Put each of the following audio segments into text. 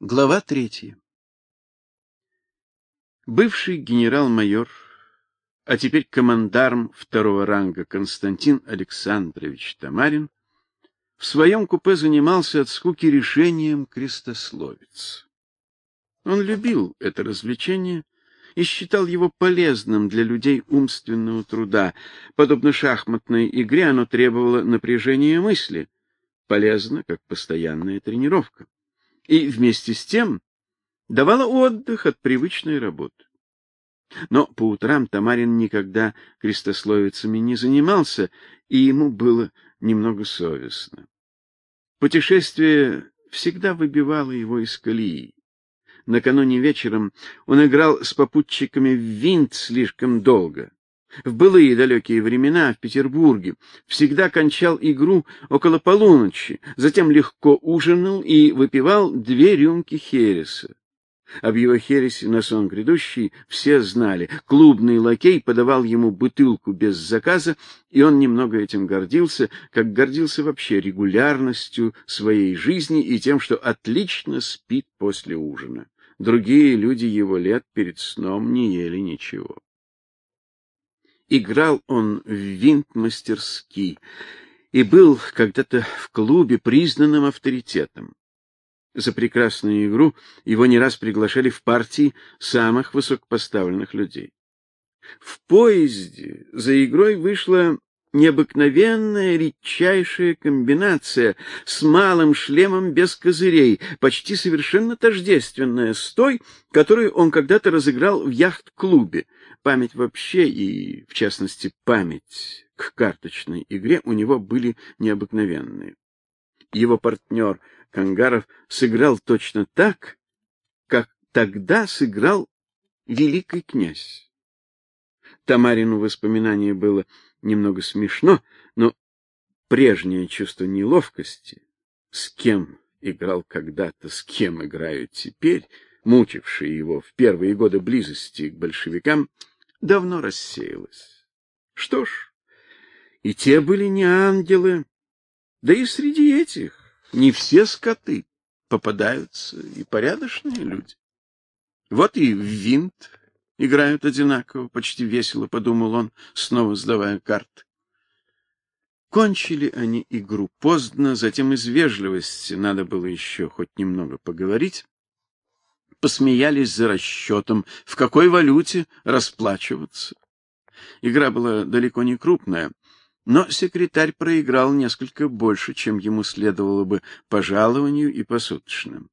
Глава третья. Бывший генерал-майор, а теперь командарм второго ранга Константин Александрович Тамарин в своем купе занимался от скуки решением крестословиц. Он любил это развлечение и считал его полезным для людей умственного труда. Подобно шахматной игре, оно требовало напряжения мысли, полезно, как постоянная тренировка и вместе с тем давала отдых от привычной работы. Но по утрам Тамарин никогда крестословицами не занимался, и ему было немного совестно. Путешествие всегда выбивало его из колеи. Накануне вечером он играл с попутчиками в винт слишком долго. В былые далекие времена в Петербурге всегда кончал игру около полуночи, затем легко ужинал и выпивал две рюмки хереса. Об его хересе на сон грядущий все знали. Клубный лакей подавал ему бутылку без заказа, и он немного этим гордился, как гордился вообще регулярностью своей жизни и тем, что отлично спит после ужина. Другие люди его лет перед сном не ели ничего. Играл он в винт-мастерски и был когда-то в клубе признанным авторитетом. За прекрасную игру его не раз приглашали в партии самых высокопоставленных людей. В поезде за игрой вышла необыкновенная редчайшая комбинация с малым шлемом без козырей, почти совершенно тождественная с той, которую он когда-то разыграл в яхт-клубе. Память вообще и, в частности, память к карточной игре у него были необыкновенные. Его партнер Кангаров сыграл точно так, как тогда сыграл великий князь. Тамарину воспоминание было немного смешно, но прежнее чувство неловкости, с кем играл когда-то, с кем играют теперь, мучившее его в первые годы близости к большевикам, давно рассеялось. Что ж, и те были не ангелы, да и среди этих не все скоты попадаются и порядочные люди. Вот и винт играют одинаково, почти весело подумал он, снова сдавая карты. Кончили они игру поздно, затем из вежливости надо было еще хоть немного поговорить. Посмеялись за расчетом, в какой валюте расплачиваться. Игра была далеко не крупная, но секретарь проиграл несколько больше, чем ему следовало бы по жалованию и посуточным.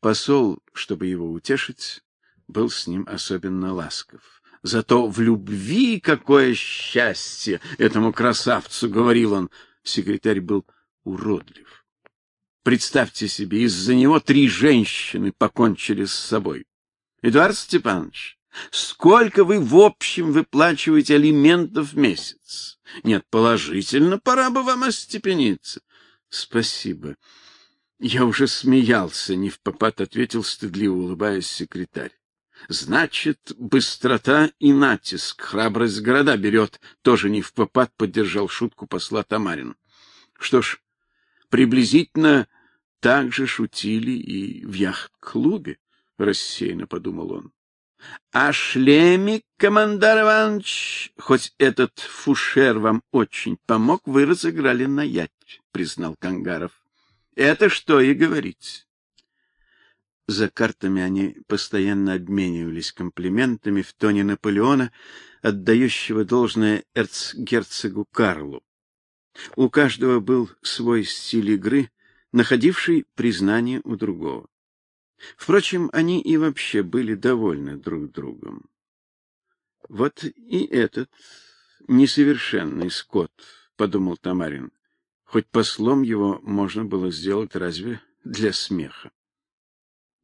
Посол, чтобы его утешить, был с ним особенно ласков. Зато в любви какое счастье этому красавцу, говорил он. Секретарь был уродлив. Представьте себе, из-за него три женщины покончили с собой. Эдуард Степанович, сколько вы в общем выплачиваете алиментов в месяц? Нет, положительно, пора бы вам остепениться. Спасибо. Я уже смеялся, не в попад ответил стыдливо улыбаясь секретарь. Значит, быстрота и натиск, храбрость города берет, тоже не в попад поддержал шутку посла Тамарин. Что ж, приблизительно так же шутили и в яхт-клубе, рассеянно подумал он. А шлемик, командар Иванович, хоть этот фушер вам очень помог, вы разыграли на ять, признал Кангаров. Это что и говорить. За картами они постоянно обменивались комплиментами в тоне Наполеона, отдающего должное эрцгерцогу Карлу. У каждого был свой стиль игры, находивший признание у другого. Впрочем, они и вообще были довольны друг другом. Вот и этот несовершенный скот, подумал Тамарин. Хоть послом его можно было сделать разве для смеха.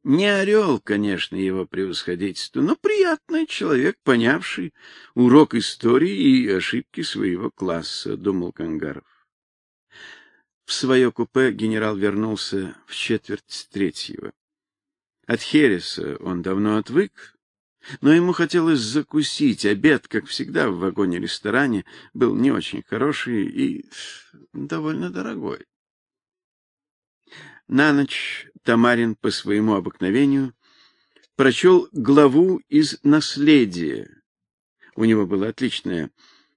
Не орел, конечно, его превосходительство, но приятный человек, понявший урок истории и ошибки своего класса, думал Кангаров. Свое купе генерал вернулся в четверть третьего. От Хереса он давно отвык, но ему хотелось закусить. Обед, как всегда в вагоне-ресторане, был не очень хороший и довольно дорогой. На ночь Тамарин по своему обыкновению прочел главу из Наследия. У него было отличное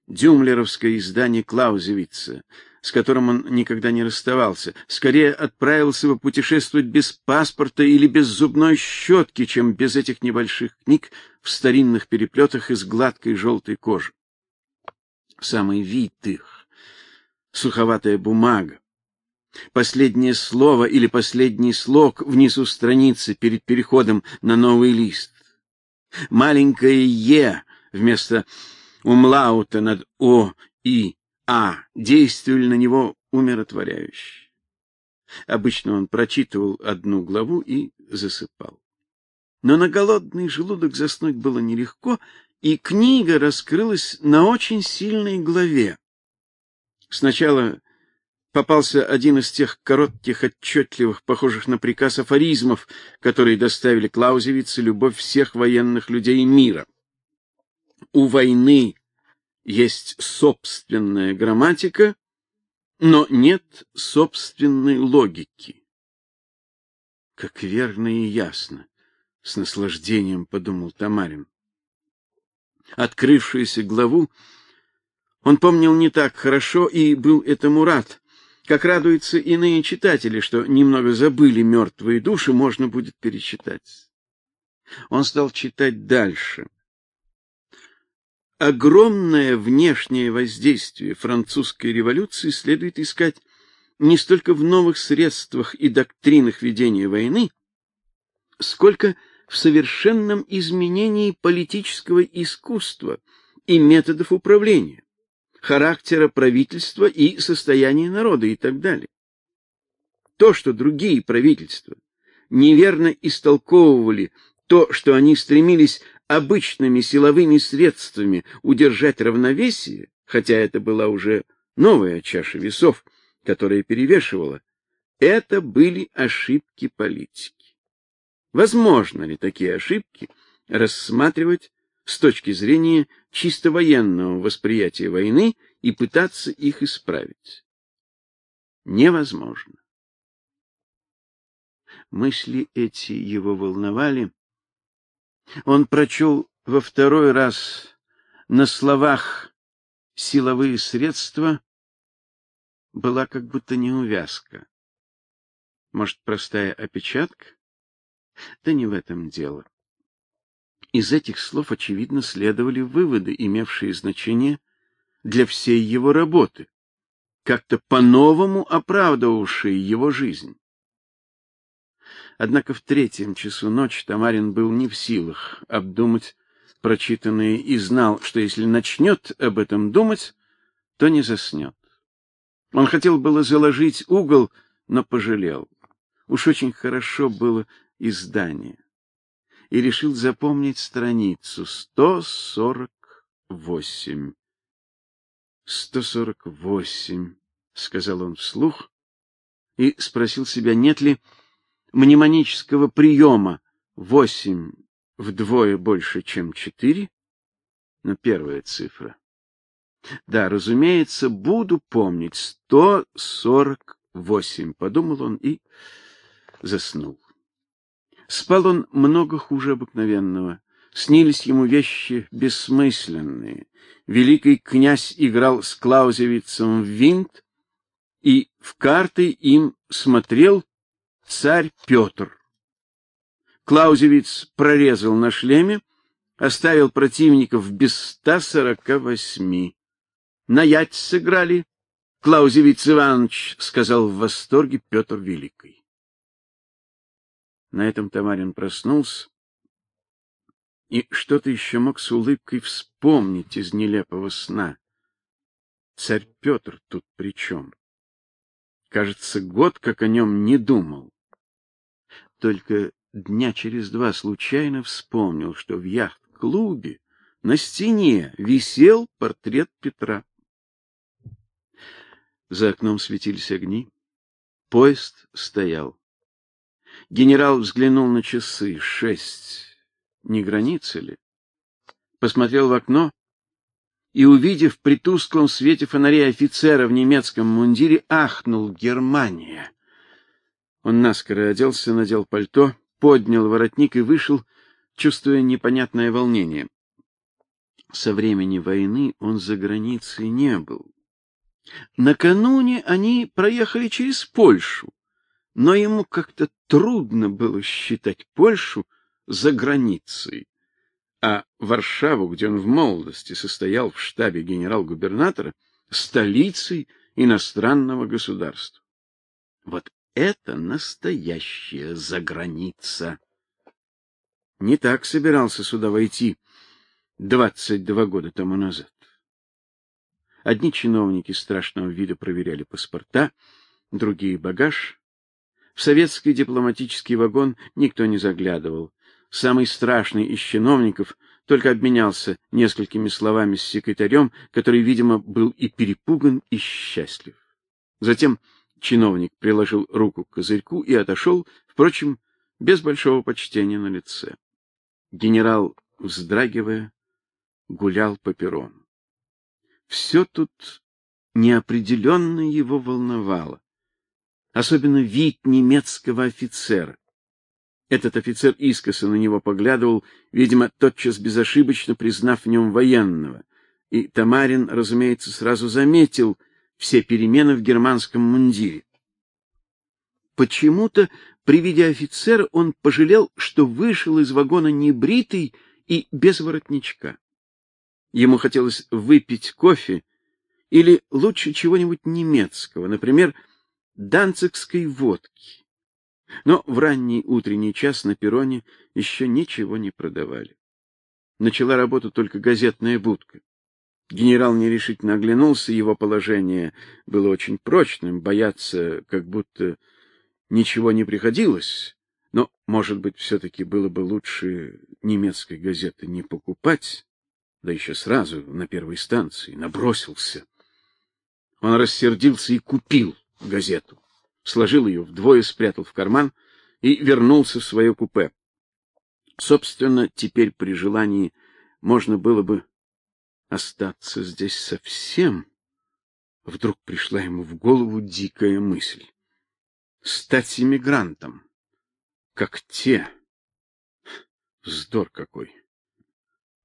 дюмлеровское издание Клаузевица, с которым он никогда не расставался, скорее отправился бы путешествовать без паспорта или без зубной щетки, чем без этих небольших книг в старинных переплетах из гладкой желтой кожи. Самый вид их — суховатая бумага, последнее слово или последний слог внизу страницы перед переходом на новый лист. Маленькое «е» вместо умлаута над «о» и а действовали на него умиротворяюще. Обычно он прочитывал одну главу и засыпал. Но на голодный желудок заснуть было нелегко, и книга раскрылась на очень сильной главе. Сначала попался один из тех коротких, отчетливых, похожих на приказ афоризмов, которые доставили Клаузевице любовь всех военных людей мира. У войны есть собственная грамматика, но нет собственной логики. Как верно и ясно, с наслаждением подумал Тамарин. Открывшуюся главу он помнил не так хорошо и был этому рад, как радуются иные читатели, что немного забыли мертвые души, можно будет перечитать. Он стал читать дальше огромное внешнее воздействие французской революции следует искать не столько в новых средствах и доктринах ведения войны, сколько в совершенном изменении политического искусства и методов управления, характера правительства и состояния народа и так далее. То, что другие правительства неверно истолковывали то, что они стремились обычными силовыми средствами удержать равновесие, хотя это была уже новая чаша весов, которая перевешивала, это были ошибки политики. Возможно ли такие ошибки рассматривать с точки зрения чисто военного восприятия войны и пытаться их исправить? Невозможно. Мысли эти его волновали, он прочел во второй раз на словах силовые средства была как будто неувязка. Может, простая опечатка? Да не в этом дело. Из этих слов очевидно следовали выводы, имевшие значение для всей его работы, как-то по-новому оправдывавшие его жизнь. Однако в третьем часу ночи Тамарин был не в силах обдумать прочитанное и знал, что если начнет об этом думать, то не заснет. Он хотел было заложить угол, но пожалел. Уж очень хорошо было издание. И решил запомнить страницу 148. 148, сказал он вслух и спросил себя, нет ли мнемонического приема восемь вдвое больше, чем четыре, но первая цифра. Да, разумеется, буду помнить сто сорок восемь, подумал он и заснул. Спал он много хуже обыкновенного. Снились ему вещи бессмысленные. Великий князь играл с Клаузевицем в винт и в карты им смотрел царь Петр. Клаузевиц прорезал на шлеме, оставил противников без ста сорока восьми. На ять сыграли. Клаузевиц Иванович сказал в восторге Петр Великий. На этом Тамарин проснулся и что-то еще мог с улыбкой вспомнить из нелепого сна. Царь Петр тут при чем? Кажется, год как о нем не думал только дня через два случайно вспомнил, что в яхт-клубе на стене висел портрет Петра. За окном светились огни. Поезд стоял. Генерал взглянул на часы. Шесть. Не граница ли? Посмотрел в окно и, увидев при тусклом свете фонарей офицера в немецком мундире, ахнул Германия. Он наскоро оделся, надел пальто, поднял воротник и вышел, чувствуя непонятное волнение. Со времени войны он за границей не был. Накануне они проехали через Польшу, но ему как-то трудно было считать Польшу за границей. А Варшаву, где он в молодости состоял в штабе генерал-губернатора, столицей иностранного государства. Вот это настоящая заграница. Не так собирался сюда войти двадцать два года тому назад. Одни чиновники страшного вида проверяли паспорта, другие багаж. В советский дипломатический вагон никто не заглядывал. Самый страшный из чиновников только обменялся несколькими словами с секретарем, который, видимо, был и перепуган, и счастлив. Затем чиновник приложил руку к козырьку и отошел, впрочем, без большого почтения на лице. Генерал, вздрагивая, гулял по перрону. Все тут неопределенно его волновало, особенно вид немецкого офицера. Этот офицер искоса на него поглядывал, видимо, тотчас безошибочно признав в нем военного. И Тамарин, разумеется, сразу заметил все перемены в германском мундире. Почему-то при виде офицера он пожалел, что вышел из вагона небритый и без воротничка. Ему хотелось выпить кофе или лучше чего-нибудь немецкого, например, данцигской водки. Но в ранний утренний час на перроне еще ничего не продавали. Начала работу только газетная будка. Генерал нерешительно оглянулся, его положение было очень прочным, бояться как будто ничего не приходилось. Но, может быть, все таки было бы лучше немецкой газеты не покупать, да еще сразу на первой станции набросился. Он рассердился и купил газету сложил ее вдвое, спрятал в карман и вернулся в свое купе. Собственно, теперь при желании можно было бы остаться здесь совсем. Вдруг пришла ему в голову дикая мысль стать иммигрантом, как те. Вздор какой.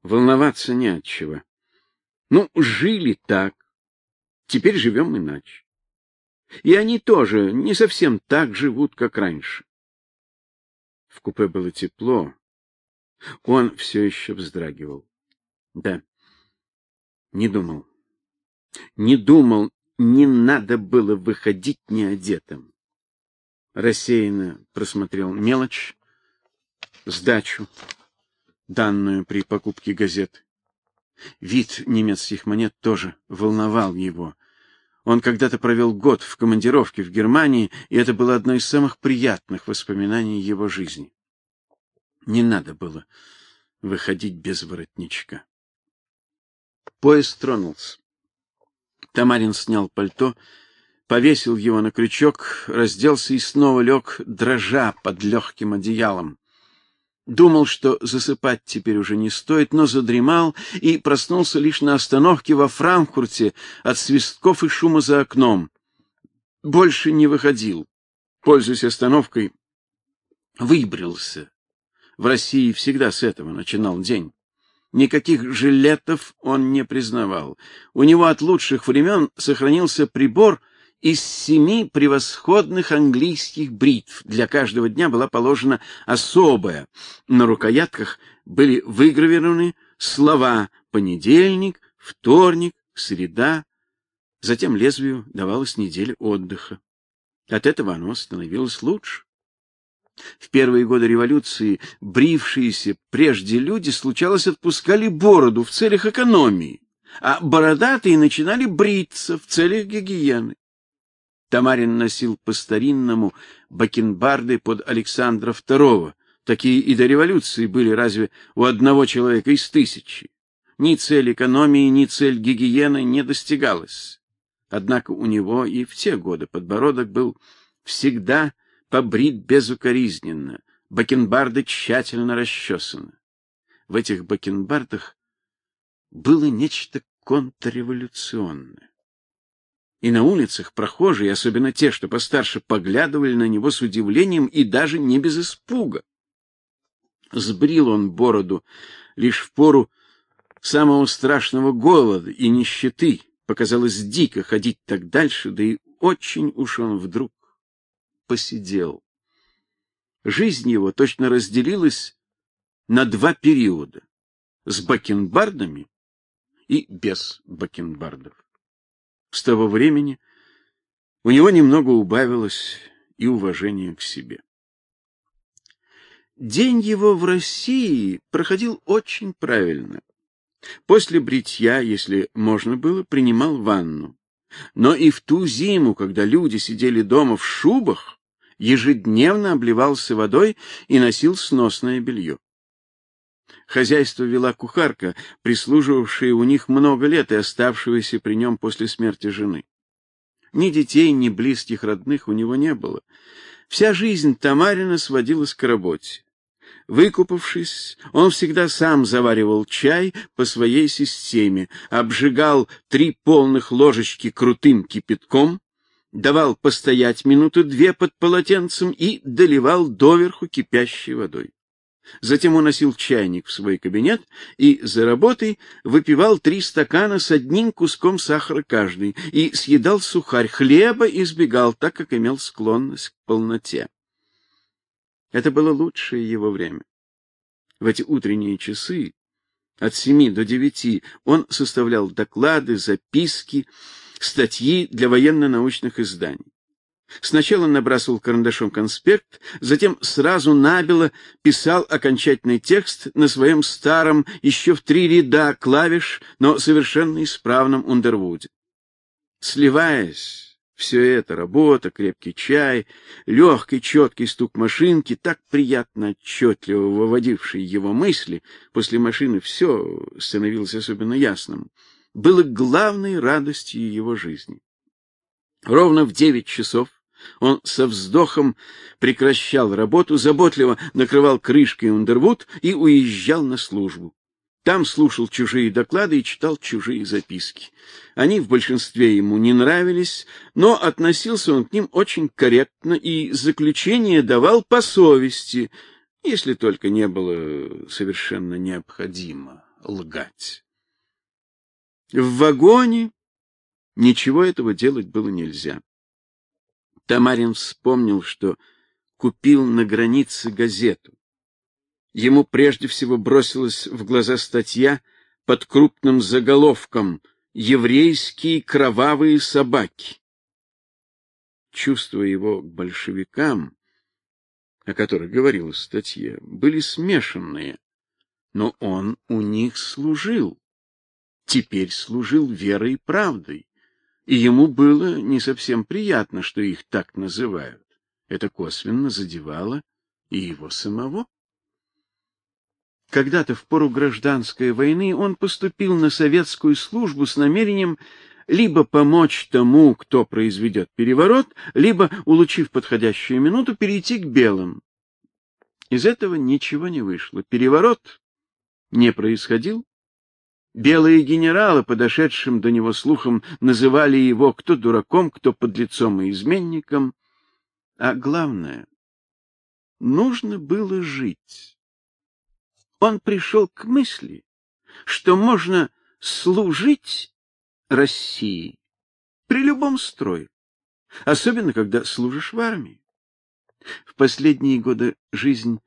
Волноваться не от чего. Ну, жили так. Теперь живем иначе. И они тоже не совсем так живут, как раньше. В купе было тепло. Он все еще вздрагивал. Да. Не думал. Не думал, не надо было выходить неодетым. Рассеянно просмотрел мелочь, сдачу, данную при покупке газет. Вид немецких монет тоже волновал его. Он когда-то провел год в командировке в Германии, и это было одно из самых приятных воспоминаний его жизни. Не надо было выходить без воротничка. Поезд тронулся. Тамарин снял пальто, повесил его на крючок, разделся и снова лег, дрожа под легким одеялом. Думал, что засыпать теперь уже не стоит, но задремал и проснулся лишь на остановке во Франкфурте от свистков и шума за окном. Больше не выходил. Пользуясь остановкой, выбрился. В России всегда с этого начинал день. Никаких жилетов он не признавал. У него от лучших времен сохранился прибор из семи превосходных английских бритв. Для каждого дня была положена особая. На рукоятках были выгравированы слова понедельник, вторник, среда. Затем лезвию давалась неделя отдыха. От этого оно становилось лучше. В первые годы революции брившиеся прежде люди случалось отпускали бороду в целях экономии, а бородатые начинали бриться в целях гигиены. Тамарин носил по-старинному бакенбарды под Александра II. Такие и до революции были разве у одного человека из тысячи. Ни цель экономии, ни цель гигиены не достигалась. Однако у него и в те годы подбородок был всегда побрит безукоризненно, бакенбарды тщательно расчесаны. В этих бакенбардах было нечто контрреволюционное. И на улицах прохожие, особенно те, что постарше, поглядывали на него с удивлением и даже не без испуга. Сбрил он бороду лишь в пору самого страшного голода и нищеты. Показалось дико ходить так дальше, да и очень уж он вдруг посидел. Жизнь его точно разделилась на два периода: с бакенбардами и без бакенбардов. С того времени у него немного убавилось и уважение к себе. День его в России проходил очень правильно. После бритья, если можно было, принимал ванну. Но и в ту зиму, когда люди сидели дома в шубах, ежедневно обливался водой и носил сносное белье. Хозяйство вела кухарка, прислуживавшая у них много лет и оставшаяся при нем после смерти жены. Ни детей, ни близких родных у него не было. Вся жизнь Тамарина сводилась к работе. Выкупавшись, он всегда сам заваривал чай по своей системе, обжигал три полных ложечки крутым кипятком, давал постоять минуты две под полотенцем и доливал доверху кипящей водой. Затем уносил чайник в свой кабинет и за работой выпивал три стакана с одним куском сахара каждый и съедал сухарь, хлеба избегал, так как имел склонность к полноте. Это было лучшее его время. В эти утренние часы от семи до девяти он составлял доклады, записки, статьи для военно-научных изданий. Сначала набрасывал карандашом конспект, затем сразу набело писал окончательный текст на своем старом, еще в три ряда клавиш, но совершенно исправном Ундервуде. Сливаясь, все это работа, крепкий чай, легкий четкий стук машинки, так приятно отчетливо выводивший его мысли, после машины все становилось особенно ясным, было главной радостью его жизни. Ровно в девять часов он со вздохом прекращал работу, заботливо накрывал крышкой Ундервуд и уезжал на службу. Там слушал чужие доклады и читал чужие записки. Они в большинстве ему не нравились, но относился он к ним очень корректно и заключение давал по совести, если только не было совершенно необходимо лгать. В вагоне ничего этого делать было нельзя. Тамарин вспомнил, что купил на границе газету. Ему прежде всего бросилась в глаза статья под крупным заголовком «Еврейские кровавые собаки». Чувства его к большевикам, о которых говорилась статья, были смешанные, но он у них служил. Теперь служил верой и правдой и ему было не совсем приятно, что их так называют. Это косвенно задевало и его самого. Когда-то в пору гражданской войны он поступил на советскую службу с намерением либо помочь тому, кто произведет переворот, либо, улучив подходящую минуту, перейти к белым. Из этого ничего не вышло. Переворот не происходил, Белые генералы, подошедшим до него слухом, называли его кто дураком, кто подлецом и изменником, а главное нужно было жить. Он пришел к мысли, что можно служить России при любом строе, особенно когда служишь в армии. В последние годы жизнь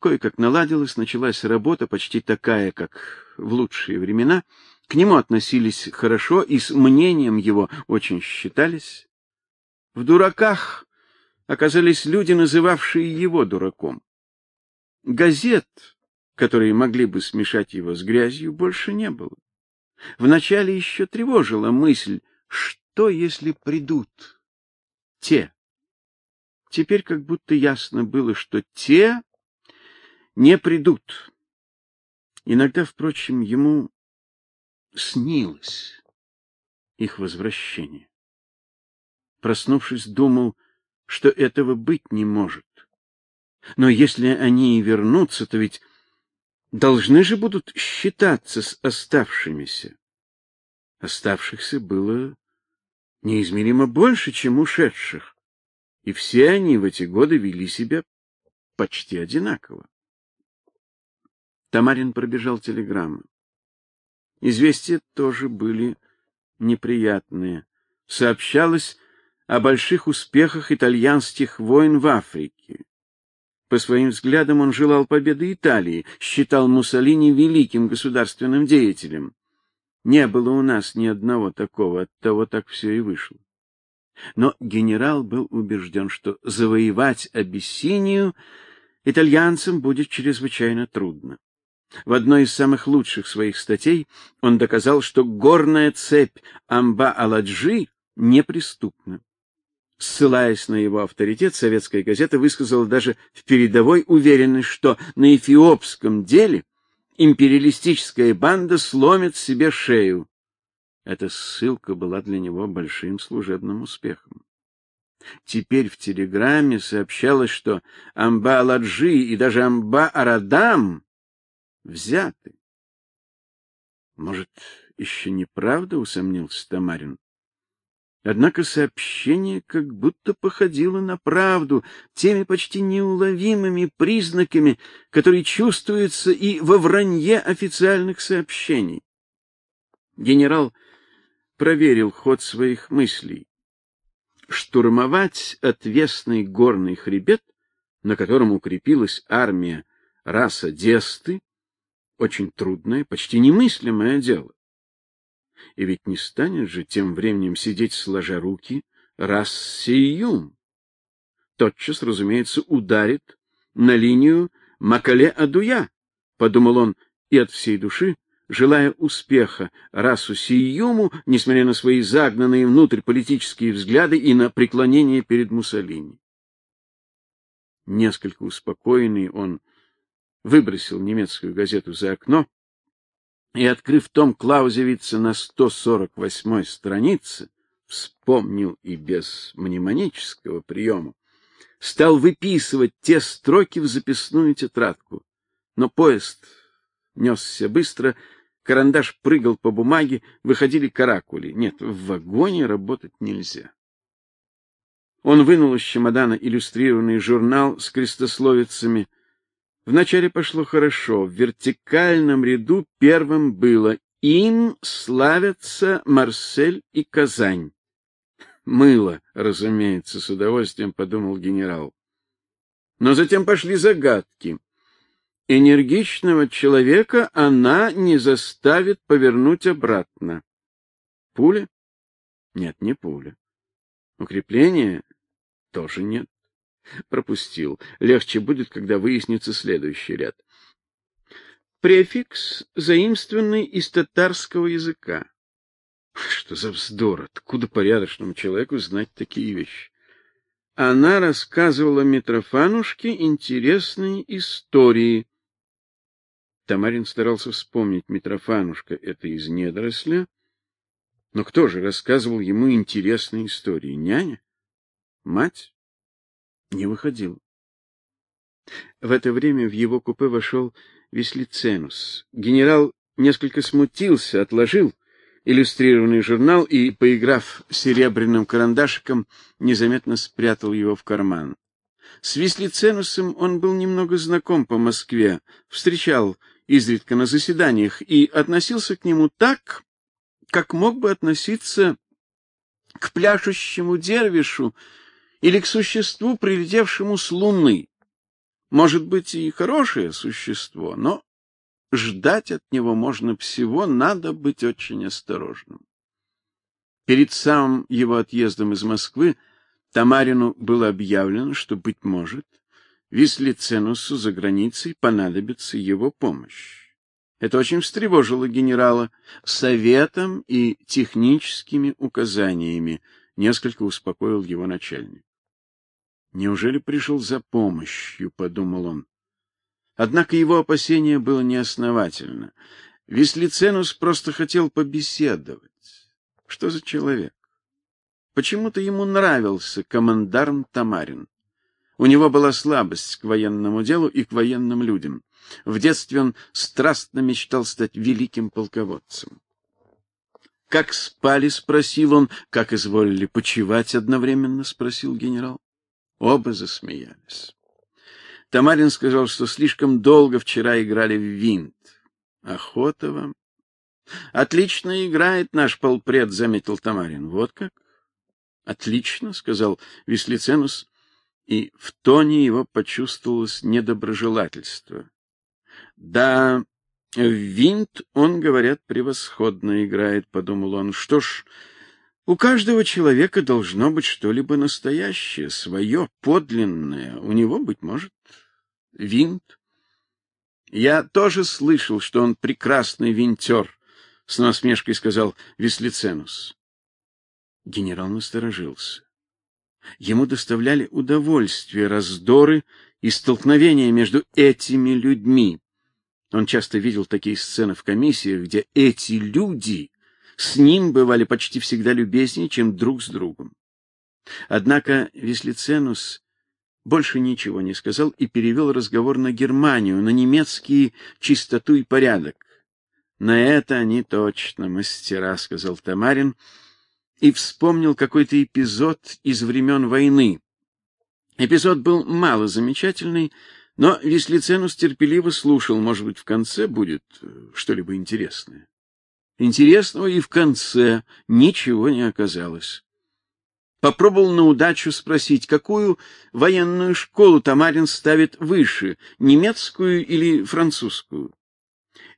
Кое-как наладилась, началась работа почти такая, как в лучшие времена. К нему относились хорошо и с мнением его очень считались. В дураках оказались люди, называвшие его дураком. Газет, которые могли бы смешать его с грязью, больше не было. Вначале еще тревожила мысль, что если придут те. Теперь как будто ясно было, что те не придут. Иногда, впрочем, ему снилось их возвращение. Проснувшись, думал, что этого быть не может. Но если они и вернутся, то ведь должны же будут считаться с оставшимися. Оставшихся было неизмеримо больше, чем ушедших, и все они в эти годы вели себя почти одинаково. Тамарин пробежал телеграммы. Известия тоже были неприятные. Сообщалось о больших успехах итальянских войн в Африке. По своим взглядам он желал победы Италии, считал Муссолини великим государственным деятелем. Не было у нас ни одного такого, оттого так все и вышло. Но генерал был убежден, что завоевать Абиссинию итальянцам будет чрезвычайно трудно. В одной из самых лучших своих статей он доказал, что горная цепь Амба-Аладжи неприступна. Ссылаясь на его авторитет, советская газета высказала даже в передовой уверенность, что на эфиопском деле империалистическая банда сломит себе шею. Эта ссылка была для него большим служебным успехом. Теперь в телеграмме сообщалось, что Амба-Аладжи и даже Амба-Арадам взяты. Может, еще неправда, усомнился Тамарин. Однако сообщение как будто походило на правду теми почти неуловимыми признаками, которые чувствуются и во вранье официальных сообщений. Генерал проверил ход своих мыслей. Штурмовать отвесный горный хребет, на котором укрепилась армия раса Десты, очень трудное, почти немыслимое дело. И ведь не станет же тем временем сидеть сложа руки Рассиюм. Тотчас, разумеется, ударит на линию Макале-Адуя, подумал он и от всей души, желая успеха Расу несмотря на свои загнанные внутрь политические взгляды и на преклонение перед Муссолини. Несколько успокоенный он выбросил немецкую газету за окно и, открыв том Клаузевица на 148-й странице, вспомнил и без мнемонического приема, стал выписывать те строки в записную тетрадку. Но поезд несся быстро, карандаш прыгал по бумаге, выходили каракули. Нет, в вагоне работать нельзя. Он вынул из чемодана иллюстрированный журнал с крестословицами Вначале пошло хорошо. В вертикальном ряду первым было «Им славятся Марсель и Казань». Мыло, разумеется, с удовольствием подумал генерал. Но затем пошли загадки. Энергичного человека она не заставит повернуть обратно. Пуля? Нет, не пуля. Укрепление? Тоже нет. Пропустил. Легче будет, когда выяснится следующий ряд. Префикс, заимствованный из татарского языка. Что за вздор? Откуда порядочному человеку знать такие вещи? Она рассказывала Митрофанушке интересные истории. Тамарин старался вспомнить Митрофанушка это из недоросля. Но кто же рассказывал ему интересные истории? Няня? Мать? Не выходил. В это время в его купе вошел Веслиценус. Генерал несколько смутился, отложил иллюстрированный журнал и, поиграв серебряным карандашиком, незаметно спрятал его в карман. С Веслиценусом он был немного знаком по Москве, встречал изредка на заседаниях и относился к нему так, как мог бы относиться к пляшущему дервишу или к существу, прилетевшему с Луны. Может быть, и хорошее существо, но ждать от него можно всего, надо быть очень осторожным. Перед самым его отъездом из Москвы Тамарину было объявлено, что быть может, Вислиценусу за границей понадобится его помощь. Это очень встревожило генерала советом и техническими указаниями, несколько успокоил его начальник. Неужели пришел за помощью, подумал он. Однако его опасение было неосновательно. Веслиценус просто хотел побеседовать. Что за человек? Почему-то ему нравился командарм Тамарин. У него была слабость к военному делу и к военным людям. В детстве он страстно мечтал стать великим полководцем. Как спали, спросил он, как изволили почивать одновременно, спросил генерал. Оба засмеялись. Тамарин сказал, что слишком долго вчера играли в винт. Охота вам. Отлично играет наш полпред, заметил Тамарин. Вот как? Отлично, сказал Веслиценус, и в тоне его почувствовалось недоброжелательство. Да, в винт он, говорят, превосходно играет, подумал он. Что ж, у каждого человека должно быть что-либо настоящее, свое, подлинное. У него быть может винт. Я тоже слышал, что он прекрасный винтер, — с насмешкой сказал Веслиценус. Генерал насторожился. Ему доставляли удовольствие раздоры и столкновения между этими людьми. Он часто видел такие сцены в комиссиях, где эти люди с ним бывали почти всегда любезнее, чем друг с другом. Однако Веслиценус больше ничего не сказал и перевел разговор на Германию, на немецкий чистоту и порядок. На это они точно мастера, сказал Тамарин и вспомнил какой-то эпизод из времен войны. Эпизод был мало замечательный, но Веслиценус терпеливо слушал, может быть, в конце будет э, что-либо интересное. Интересного и в конце ничего не оказалось. Попробовал на удачу спросить, какую военную школу Тамарин ставит выше, немецкую или французскую.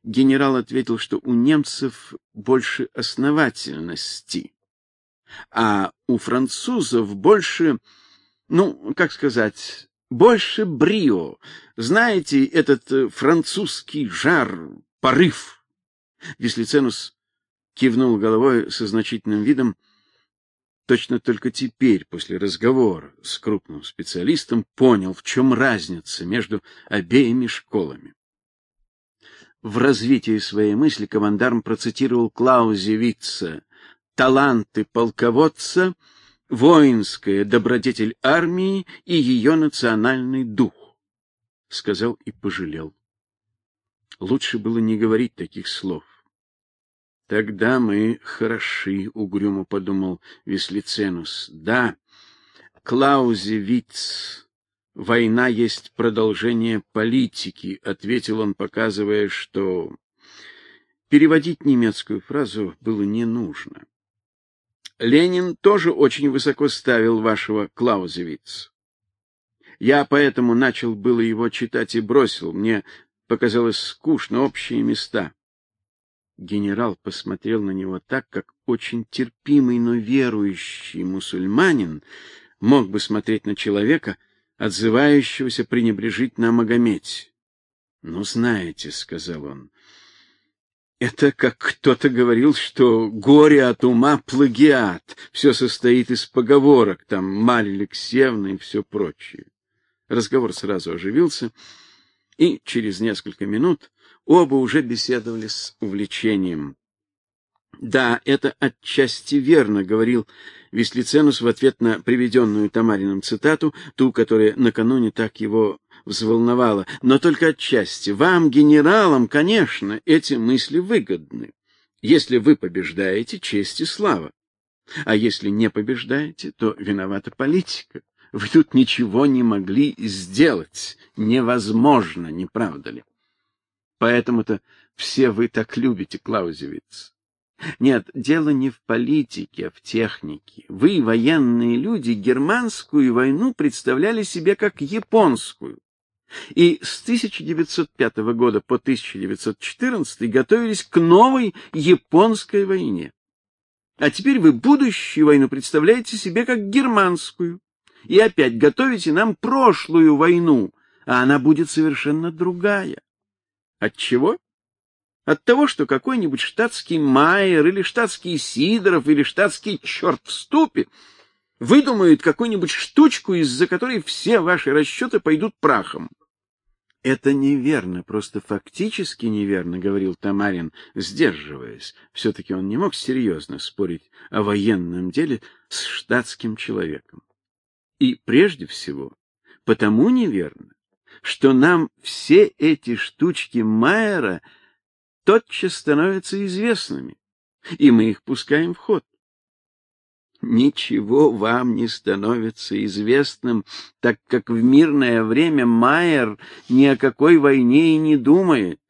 Генерал ответил, что у немцев больше основательности, а у французов больше, ну, как сказать, больше брио. Знаете, этот французский жар, порыв. Веслиценус кивнул головой со значительным видом, Точно только теперь, после разговора с крупным специалистом, понял, в чем разница между обеими школами. В развитии своей мысли командарм процитировал Клаузевица «Таланты полководца, воинская добродетель армии и ее национальный дух», — сказал и пожалел. Лучше было не говорить таких слов. Тогда мы хороши, угрюмо подумал Веслиценус. Да, Клаузевиц, война есть продолжение политики, ответил он, показывая, что переводить немецкую фразу было не нужно. Ленин тоже очень высоко ставил вашего Клаузевиц. Я поэтому начал было его читать и бросил. Мне показалось скучно общие места. Генерал посмотрел на него так, как очень терпимый, но верующий мусульманин мог бы смотреть на человека, отзывающегося пренебрежительно о Магомете. "Ну, знаете", сказал он. Это как кто-то говорил, что горе от ума плагиат, все состоит из поговорок, там Марья Алексеевна и все прочее. Разговор сразу оживился, и через несколько минут Оба уже беседовали с увлечением. Да, это отчасти верно, говорил Веслиценус в ответ на приведенную Тамарином цитату, ту, которая накануне так его взволновала, но только отчасти. Вам, генералам, конечно, эти мысли выгодны. Если вы побеждаете, честь и слава. А если не побеждаете, то виновата политика. Вы тут ничего не могли сделать. Невозможно, не правда ли? Поэтому-то все вы так любите Клаузевиц. Нет, дело не в политике, а в технике. Вы, военные люди, германскую войну представляли себе как японскую. И с 1905 года по 1914 готовились к новой японской войне. А теперь вы будущую войну представляете себе как германскую. И опять готовите нам прошлую войну, а она будет совершенно другая. От чего? От того, что какой-нибудь штатский Майер или штатский Сидоров или штатский черт в ступе выдумают какую-нибудь штучку, из-за которой все ваши расчеты пойдут прахом. Это неверно, просто фактически неверно, говорил Тамарин, сдерживаясь. все таки он не мог серьезно спорить о военном деле с штатским человеком. И прежде всего, потому неверно, что нам все эти штучки Майера тотчас становятся известными. и мы их пускаем в ход. Ничего вам не становится известным, так как в мирное время Майер ни о какой войне и не думает.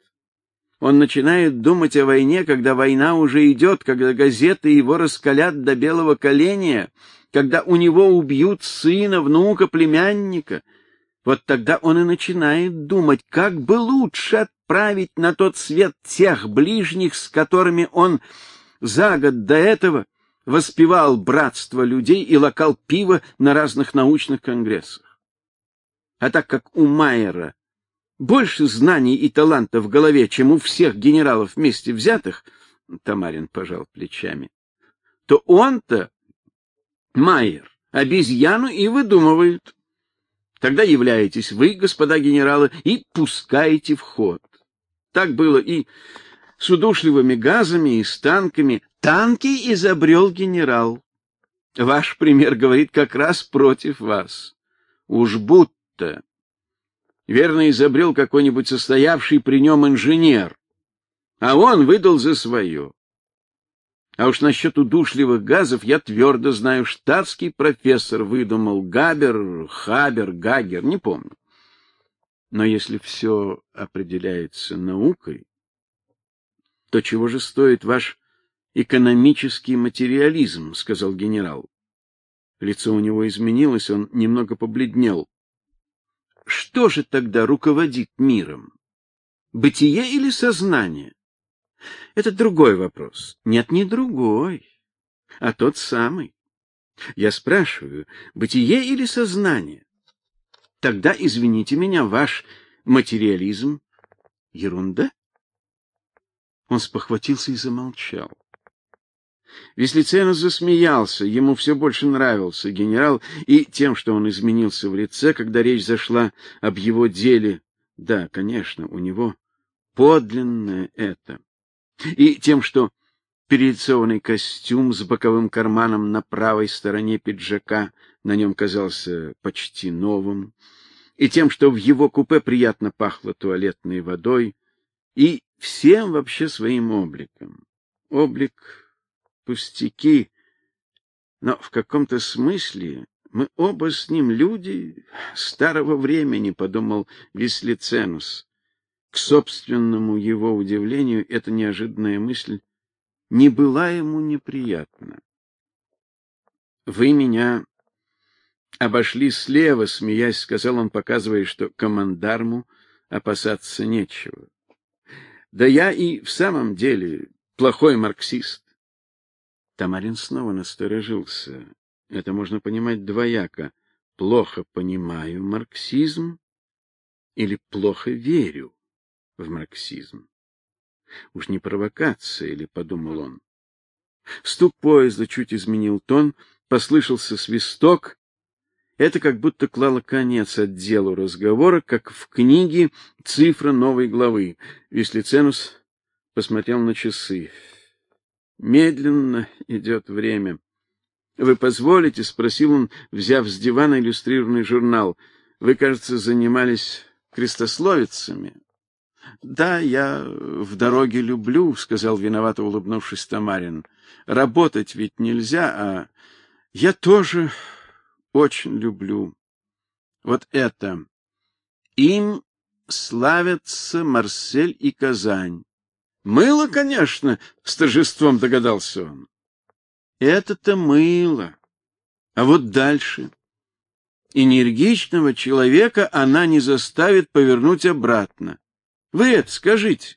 Он начинает думать о войне, когда война уже идет, когда газеты его раскалят до белого коленя, когда у него убьют сына, внука, племянника. Вот тогда он и начинает думать, как бы лучше отправить на тот свет тех ближних, с которыми он за год до этого воспевал братство людей и локал пива на разных научных конгрессах. А так как у Майера больше знаний и таланта в голове, чем у всех генералов вместе взятых, Тамарин пожал плечами, то он-то, Майер, обезьяну и выдумывает. Тогда являетесь вы, господа генералы, и пускаете в ход. Так было и с удушливыми газами, и с танками. Танки изобрел генерал. Ваш пример говорит как раз против вас. Уж будто верно изобрел какой-нибудь состоявший при нем инженер, а он выдал за свое. А уж насчет удушливых газов я твердо знаю, штатский профессор выдумал Габер, Хабер, Гагер, не помню. Но если все определяется наукой, то чего же стоит ваш экономический материализм, сказал генерал. Лицо у него изменилось, он немного побледнел. Что же тогда руководит миром? Бытие или сознание? Это другой вопрос. Нет, не другой, а тот самый. Я спрашиваю, бытие или сознание? Тогда, извините меня, ваш материализм ерунда? Он спохватился и замолчал. Веслиценов засмеялся, ему все больше нравился генерал и тем, что он изменился в лице, когда речь зашла об его деле. Да, конечно, у него подлинное это. И тем, что перелицованный костюм с боковым карманом на правой стороне пиджака на нем казался почти новым, и тем, что в его купе приятно пахло туалетной водой, и всем вообще своим обликом. Облик пустяки, но в каком-то смысле мы оба с ним люди старого времени, подумал Вислиценус. К собственному его удивлению эта неожиданная мысль не была ему неприятна. Вы меня обошли слева, смеясь, сказал он, показывая, что командарму опасаться нечего. Да я и в самом деле плохой марксист. Тамарин снова насторожился. Это можно понимать двояко. Плохо понимаю марксизм или плохо верю в марксизм. Уж не провокация или подумал он. Стук поезда чуть изменил тон, послышался свисток. Это как будто клало конец отделу разговора, как в книге цифра новой главы. Веслиценус посмотрел на часы. Медленно идет время. Вы позволите, спросил он, взяв с дивана иллюстрированный журнал. Вы, кажется, занимались крестословицами. Да, я в дороге люблю, сказал виновато улыбнувшись Тамарин. Работать ведь нельзя, а я тоже очень люблю. Вот это. Им славятся Марсель и Казань. Мыло, конечно, с торжеством догадался он. Это-то мыло. А вот дальше. Энергичного человека она не заставит повернуть обратно. Вы это скажите.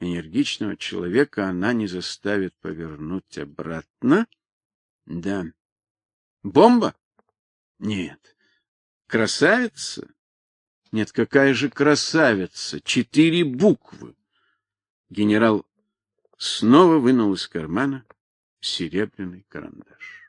Энергичного человека она не заставит повернуть обратно? Да. Бомба? Нет. Красавица? Нет, какая же красавица? Четыре буквы. Генерал снова вынул из кармана серебряный карандаш.